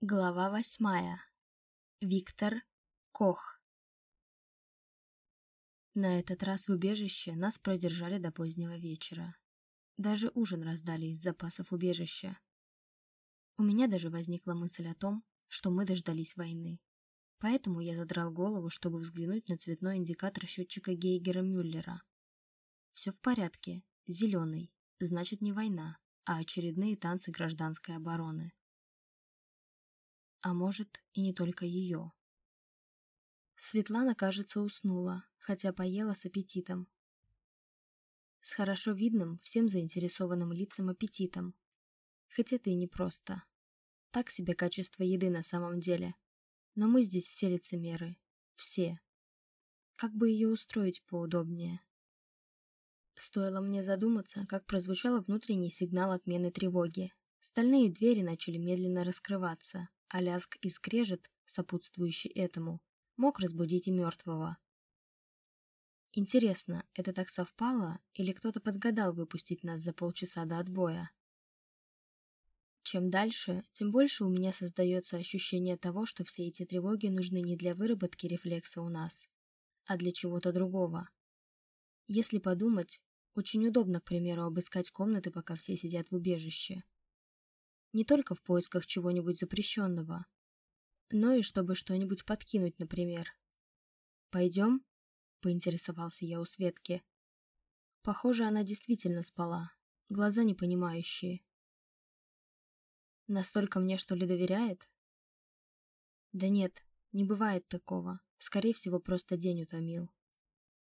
Глава восьмая. Виктор Кох. На этот раз в убежище нас продержали до позднего вечера. Даже ужин раздали из запасов убежища. У меня даже возникла мысль о том, что мы дождались войны. Поэтому я задрал голову, чтобы взглянуть на цветной индикатор счетчика Гейгера-Мюллера. Все в порядке, зеленый, значит не война, а очередные танцы гражданской обороны. А может, и не только ее. Светлана, кажется, уснула, хотя поела с аппетитом. С хорошо видным, всем заинтересованным лицам аппетитом. Хоть это и непросто. Так себе качество еды на самом деле. Но мы здесь все лицемеры. Все. Как бы ее устроить поудобнее? Стоило мне задуматься, как прозвучал внутренний сигнал отмены тревоги. Стальные двери начали медленно раскрываться а лязг и скрежет, сопутствующий этому, мог разбудить и мертвого. Интересно, это так совпало, или кто-то подгадал выпустить нас за полчаса до отбоя? Чем дальше, тем больше у меня создается ощущение того, что все эти тревоги нужны не для выработки рефлекса у нас, а для чего-то другого. Если подумать, очень удобно, к примеру, обыскать комнаты, пока все сидят в убежище. Не только в поисках чего-нибудь запрещенного, но и чтобы что-нибудь подкинуть, например. «Пойдем?» — поинтересовался я у Светки. Похоже, она действительно спала, глаза непонимающие. Настолько мне, что ли, доверяет? Да нет, не бывает такого. Скорее всего, просто день утомил.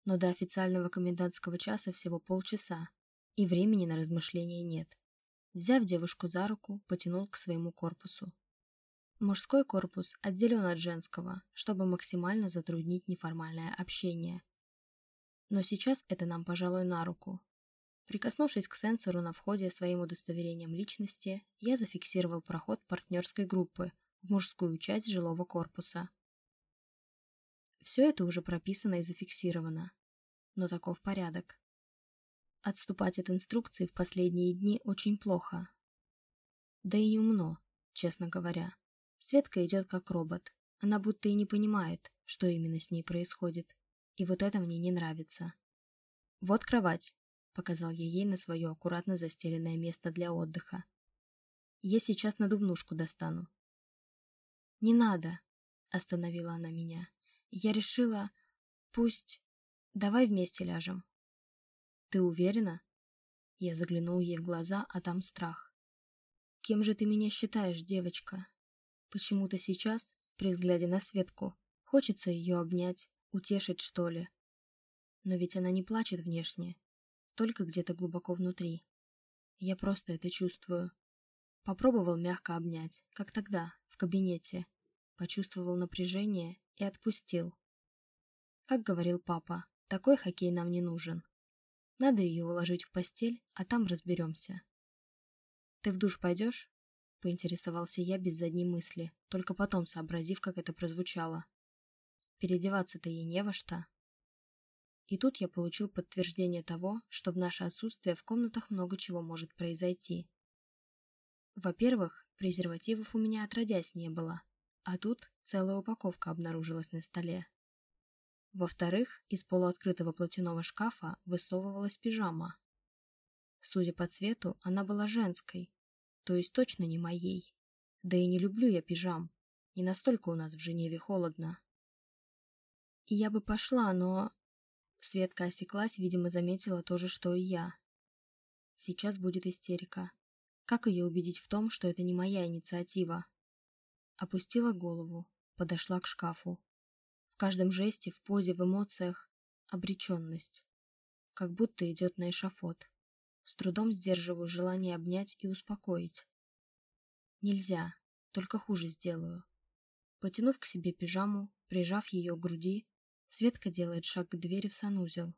Но до официального комендантского часа всего полчаса, и времени на размышления нет. Взяв девушку за руку, потянул к своему корпусу. Мужской корпус отделен от женского, чтобы максимально затруднить неформальное общение. Но сейчас это нам, пожалуй, на руку. Прикоснувшись к сенсору на входе своим удостоверением личности, я зафиксировал проход партнерской группы в мужскую часть жилого корпуса. Все это уже прописано и зафиксировано. Но таков порядок. Отступать от инструкции в последние дни очень плохо. Да и не умно, честно говоря. Светка идет как робот. Она будто и не понимает, что именно с ней происходит. И вот это мне не нравится. «Вот кровать», — показал я ей на свое аккуратно застеленное место для отдыха. «Я сейчас надувнушку достану». «Не надо», — остановила она меня. «Я решила, пусть... Давай вместе ляжем». «Ты уверена?» Я заглянул ей в глаза, а там страх. «Кем же ты меня считаешь, девочка?» Почему-то сейчас, при взгляде на Светку, хочется ее обнять, утешить, что ли. Но ведь она не плачет внешне, только где-то глубоко внутри. Я просто это чувствую. Попробовал мягко обнять, как тогда, в кабинете. Почувствовал напряжение и отпустил. Как говорил папа, такой хоккей нам не нужен. Надо ее уложить в постель, а там разберемся. «Ты в душ пойдешь?» — поинтересовался я без задней мысли, только потом сообразив, как это прозвучало. Переодеваться-то ей не во что. И тут я получил подтверждение того, что в наше отсутствие в комнатах много чего может произойти. Во-первых, презервативов у меня отродясь не было, а тут целая упаковка обнаружилась на столе. Во-вторых, из полуоткрытого платяного шкафа высовывалась пижама. Судя по цвету, она была женской, то есть точно не моей. Да и не люблю я пижам, не настолько у нас в Женеве холодно. И я бы пошла, но... Светка осеклась, видимо, заметила то же, что и я. Сейчас будет истерика. Как ее убедить в том, что это не моя инициатива? Опустила голову, подошла к шкафу. Каждом жесте, в позе, в эмоциях обреченность. Как будто идет на эшафот. С трудом сдерживаю желание обнять и успокоить. Нельзя, только хуже сделаю. Потянув к себе пижаму, прижав ее к груди, Светка делает шаг к двери в санузел.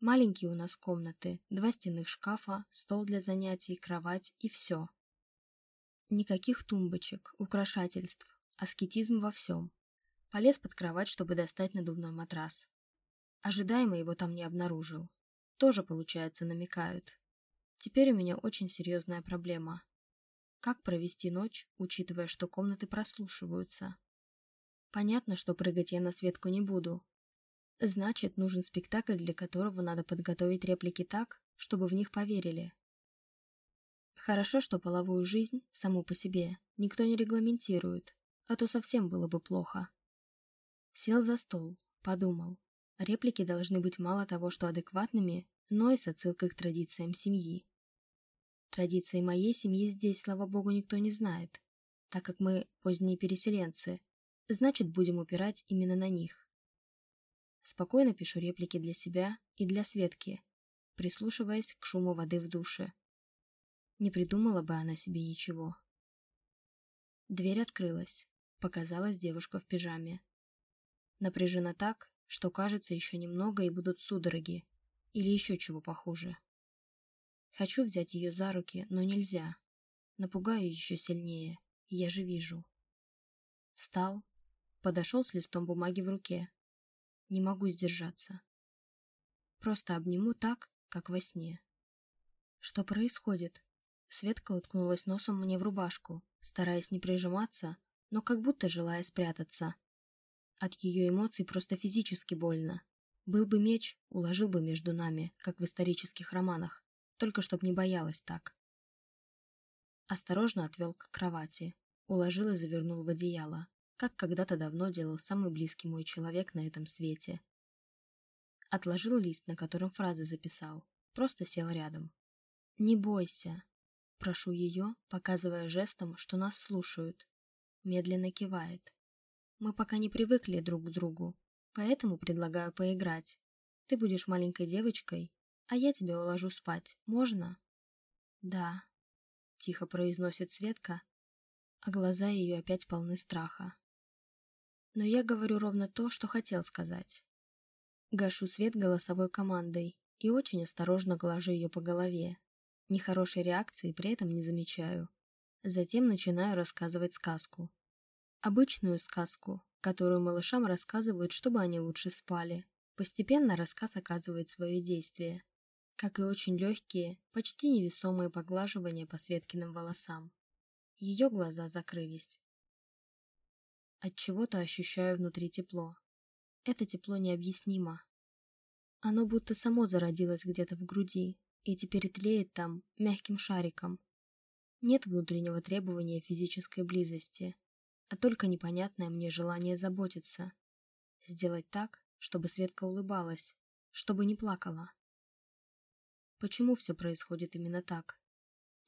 Маленькие у нас комнаты, два стенных шкафа, стол для занятий, кровать и все. Никаких тумбочек, украшательств, аскетизм во всем. Полез под кровать, чтобы достать надувной матрас. Ожидаемо его там не обнаружил. Тоже, получается, намекают. Теперь у меня очень серьезная проблема. Как провести ночь, учитывая, что комнаты прослушиваются? Понятно, что прыгать я на Светку не буду. Значит, нужен спектакль, для которого надо подготовить реплики так, чтобы в них поверили. Хорошо, что половую жизнь, саму по себе, никто не регламентирует, а то совсем было бы плохо. Сел за стол, подумал. Реплики должны быть мало того, что адекватными, но и с отсылкой к традициям семьи. Традиции моей семьи здесь, слава богу, никто не знает, так как мы поздние переселенцы, значит, будем упирать именно на них. Спокойно пишу реплики для себя и для Светки, прислушиваясь к шуму воды в душе. Не придумала бы она себе ничего. Дверь открылась. Показалась девушка в пижаме. Напряжена так, что кажется еще немного и будут судороги. Или еще чего похуже. Хочу взять ее за руки, но нельзя. Напугаю еще сильнее, я же вижу. Встал, подошел с листом бумаги в руке. Не могу сдержаться. Просто обниму так, как во сне. Что происходит? Светка уткнулась носом мне в рубашку, стараясь не прижиматься, но как будто желая спрятаться. От ее эмоций просто физически больно. Был бы меч, уложил бы между нами, как в исторических романах только чтоб не боялась так. Осторожно отвел к кровати, уложил и завернул в одеяло, как когда-то давно делал самый близкий мой человек на этом свете. Отложил лист, на котором фразы записал, просто сел рядом. «Не бойся», — прошу ее, показывая жестом, что нас слушают. Медленно кивает. «Мы пока не привыкли друг к другу, поэтому предлагаю поиграть. Ты будешь маленькой девочкой, а я тебя уложу спать. Можно?» «Да», — тихо произносит Светка, а глаза ее опять полны страха. Но я говорю ровно то, что хотел сказать. Гашу свет голосовой командой и очень осторожно глажу ее по голове. Нехорошей реакции при этом не замечаю. Затем начинаю рассказывать сказку. Обычную сказку, которую малышам рассказывают, чтобы они лучше спали. Постепенно рассказ оказывает свое действие как и очень легкие, почти невесомые поглаживания по Светкиным волосам. Ее глаза закрылись. От чего-то ощущаю внутри тепло. Это тепло необъяснимо. Оно будто само зародилось где-то в груди и теперь тлеет там мягким шариком. Нет внутреннего требования физической близости, а только непонятное мне желание заботиться. Сделать так, чтобы Светка улыбалась, чтобы не плакала. Почему все происходит именно так?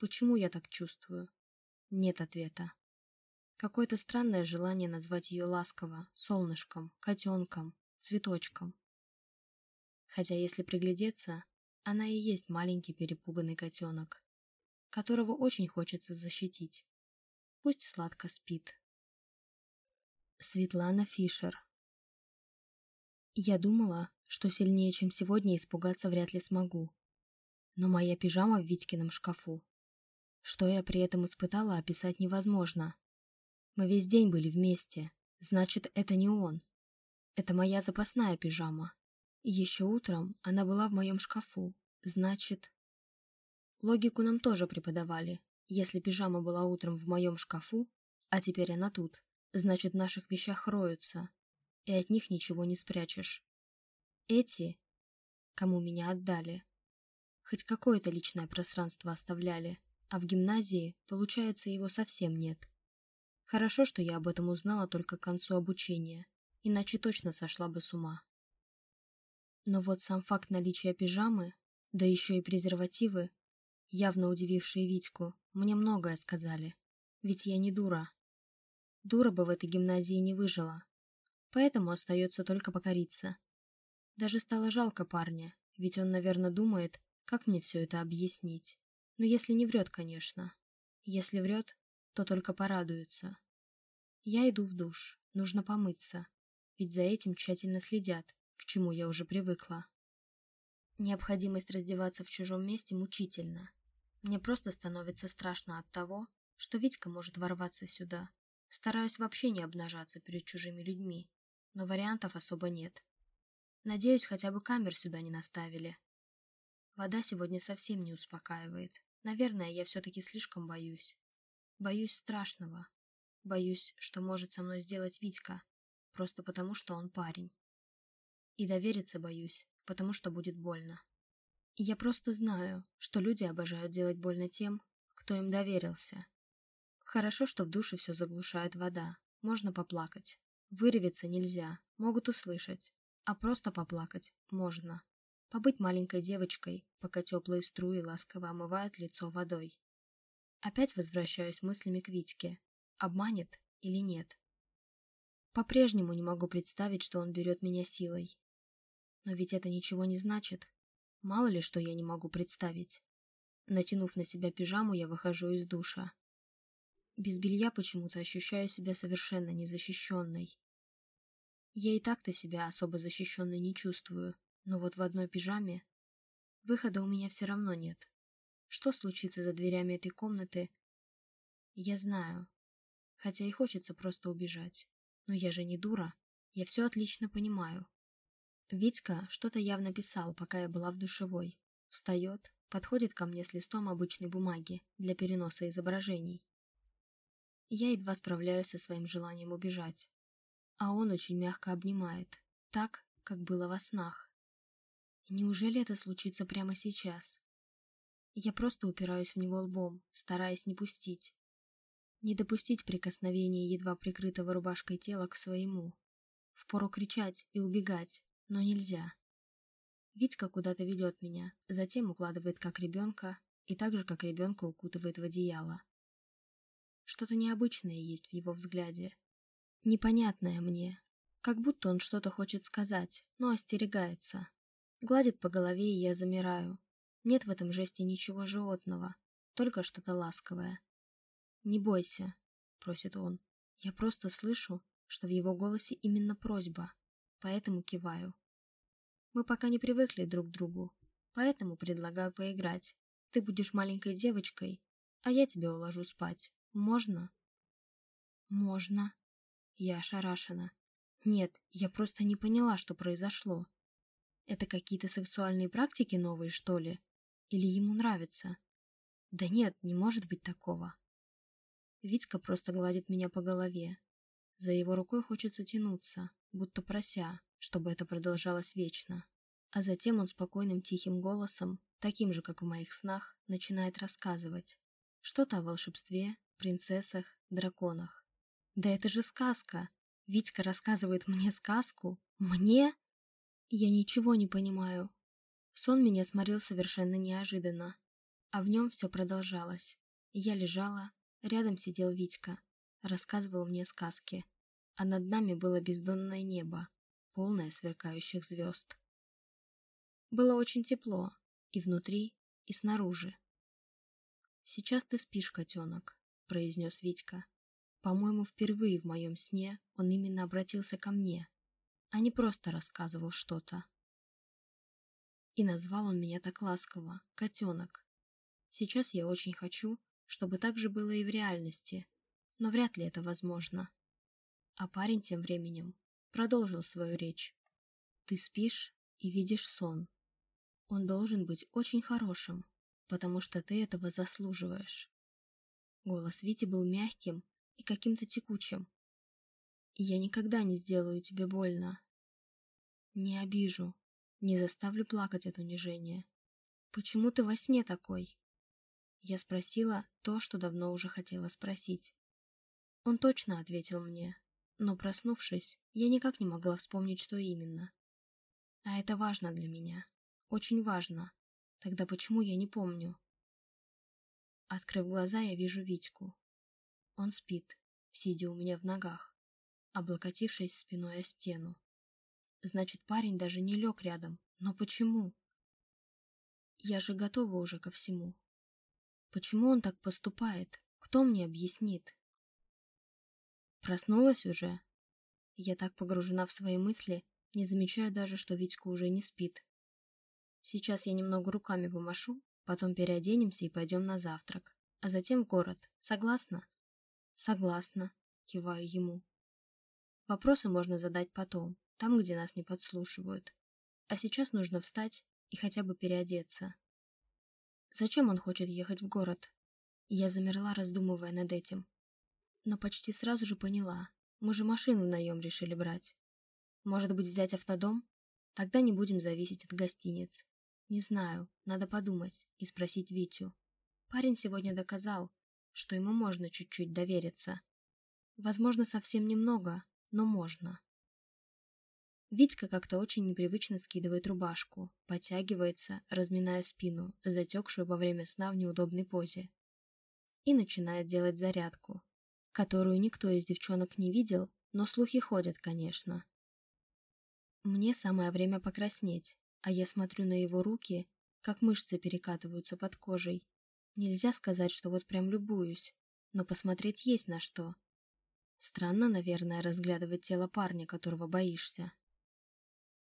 Почему я так чувствую? Нет ответа. Какое-то странное желание назвать ее ласково, солнышком, котенком, цветочком. Хотя, если приглядеться, она и есть маленький перепуганный котенок, которого очень хочется защитить. Пусть сладко спит. Светлана Фишер Я думала, что сильнее, чем сегодня, испугаться вряд ли смогу но моя пижама в Витькином шкафу. Что я при этом испытала, описать невозможно. Мы весь день были вместе, значит, это не он. Это моя запасная пижама. Еще утром она была в моем шкафу, значит... Логику нам тоже преподавали. Если пижама была утром в моем шкафу, а теперь она тут, значит, в наших вещах роются, и от них ничего не спрячешь. Эти, кому меня отдали, Хоть какое-то личное пространство оставляли, а в гимназии, получается, его совсем нет. Хорошо, что я об этом узнала только к концу обучения, иначе точно сошла бы с ума. Но вот сам факт наличия пижамы, да еще и презервативы, явно удивившие Витьку, мне многое сказали. Ведь я не дура. Дура бы в этой гимназии не выжила. Поэтому остается только покориться. Даже стало жалко парня, ведь он, наверное, думает, как мне все это объяснить? Но если не врет, конечно. Если врет, то только порадуется. Я иду в душ, нужно помыться, ведь за этим тщательно следят, к чему я уже привыкла. Необходимость раздеваться в чужом месте мучительна. Мне просто становится страшно от того, что Витька может ворваться сюда. Стараюсь вообще не обнажаться перед чужими людьми, но вариантов особо нет. Надеюсь, хотя бы камер сюда не наставили. Вода сегодня совсем не успокаивает. Наверное, я все-таки слишком боюсь. Боюсь страшного. Боюсь, что может со мной сделать Витька, просто потому, что он парень. И довериться боюсь, потому что будет больно. Я просто знаю, что люди обожают делать больно тем, кто им доверился. Хорошо, что в душе все заглушает вода, можно поплакать. Выревиться нельзя, могут услышать, а просто поплакать можно. Побыть маленькой девочкой, пока теплые струи ласково омывают лицо водой. Опять возвращаюсь мыслями к Витьке. Обманет или нет? По-прежнему не могу представить, что он берет меня силой. Но ведь это ничего не значит. Мало ли, что я не могу представить. Натянув на себя пижаму, я выхожу из душа. Без белья почему-то ощущаю себя совершенно незащищенной. Я и так-то себя особо защищенной не чувствую, но вот в одной пижаме выхода у меня все равно нет. Что случится за дверями этой комнаты, я знаю. Хотя и хочется просто убежать. Но я же не дура. Я все отлично понимаю. Витька что-то явно писал, пока я была в душевой. Встает, подходит ко мне с листом обычной бумаги для переноса изображений. Я едва справляюсь со своим желанием убежать. А он очень мягко обнимает, так, как было во снах. Неужели это случится прямо сейчас? Я просто упираюсь в него лбом, стараясь не пустить. Не допустить прикосновения едва прикрытого рубашкой тела к своему. Впору кричать и убегать, но нельзя. Витька куда-то ведет меня, затем укладывает как ребенка, и так же, как ребенка укутывает в одеяло. Что-то необычное есть в его взгляде. Непонятное мне. Как будто он что-то хочет сказать, но остерегается. Гладит по голове, и я замираю, нет в этом жесте ничего животного, только что-то ласковое. «Не бойся», — просит он. Я просто слышу, что в его голосе именно просьба, поэтому киваю. Мы пока не привыкли друг к другу, поэтому предлагаю поиграть. Ты будешь маленькой девочкой, а я тебя уложу спать. Можно? Можно. Я ошарашена. Нет, я просто не поняла, что произошло. Это какие-то сексуальные практики новые, что ли? Или ему нравится? Да нет, не может быть такого. Витька просто гладит меня по голове. За его рукой хочется тянуться, будто прося, чтобы это продолжалось вечно. А затем он спокойным тихим голосом, таким же, как в моих снах, начинает рассказывать. Что-то о волшебстве, принцессах, драконах. Да это же сказка! Витька рассказывает мне сказку? Мне? Я ничего не понимаю. Сон меня сморил совершенно неожиданно, а в нем все продолжалось. Я лежала, рядом сидел Витька, рассказывал мне сказки, а над нами было бездонное небо, полное сверкающих звезд. Было очень тепло, и внутри, и снаружи. «Сейчас ты спишь, котенок», — произнес Витька. По-моему, впервые в моем сне он именно обратился ко мне, а не просто рассказывал что-то. И назвал он меня так ласково – котенок. Сейчас я очень хочу, чтобы так же было и в реальности, но вряд ли это возможно. А парень тем временем продолжил свою речь. Ты спишь и видишь сон. Он должен быть очень хорошим, потому что ты этого заслуживаешь. Голос Вити был мягким и каким-то текучим. Я никогда не сделаю тебе больно. Не обижу, не заставлю плакать от унижения. «Почему ты во сне такой?» Я спросила то, что давно уже хотела спросить. Он точно ответил мне, но, проснувшись, я никак не могла вспомнить, что именно. А это важно для меня. Очень важно. Тогда почему я не помню? Открыв глаза, я вижу Витьку. Он спит, сидя у меня в ногах, облокотившись спиной о стену. Значит, парень даже не лег рядом. Но почему? Я же готова уже ко всему. Почему он так поступает? Кто мне объяснит? Проснулась уже? Я так погружена в свои мысли, не замечаю даже, что Витька уже не спит. Сейчас я немного руками помашу, потом переоденемся и пойдем на завтрак, а затем в город. Согласна? Согласна, киваю ему. Вопросы можно задать потом, там, где нас не подслушивают. А сейчас нужно встать и хотя бы переодеться. Зачем он хочет ехать в город? Я замерла, раздумывая над этим. Но почти сразу же поняла. Мы же машину в наем решили брать. Может быть, взять автодом? Тогда не будем зависеть от гостиниц. Не знаю, надо подумать и спросить Витю. Парень сегодня доказал, что ему можно чуть-чуть довериться. Возможно, совсем немного, но можно. Витька как-то очень непривычно скидывает рубашку, подтягивается, разминая спину, затекшую во время сна в неудобной позе. И начинает делать зарядку, которую никто из девчонок не видел, но слухи ходят, конечно. Мне самое время покраснеть, а я смотрю на его руки, как мышцы перекатываются под кожей. Нельзя сказать, что вот прям любуюсь, но посмотреть есть на что. Странно, наверное, разглядывать тело парня, которого боишься.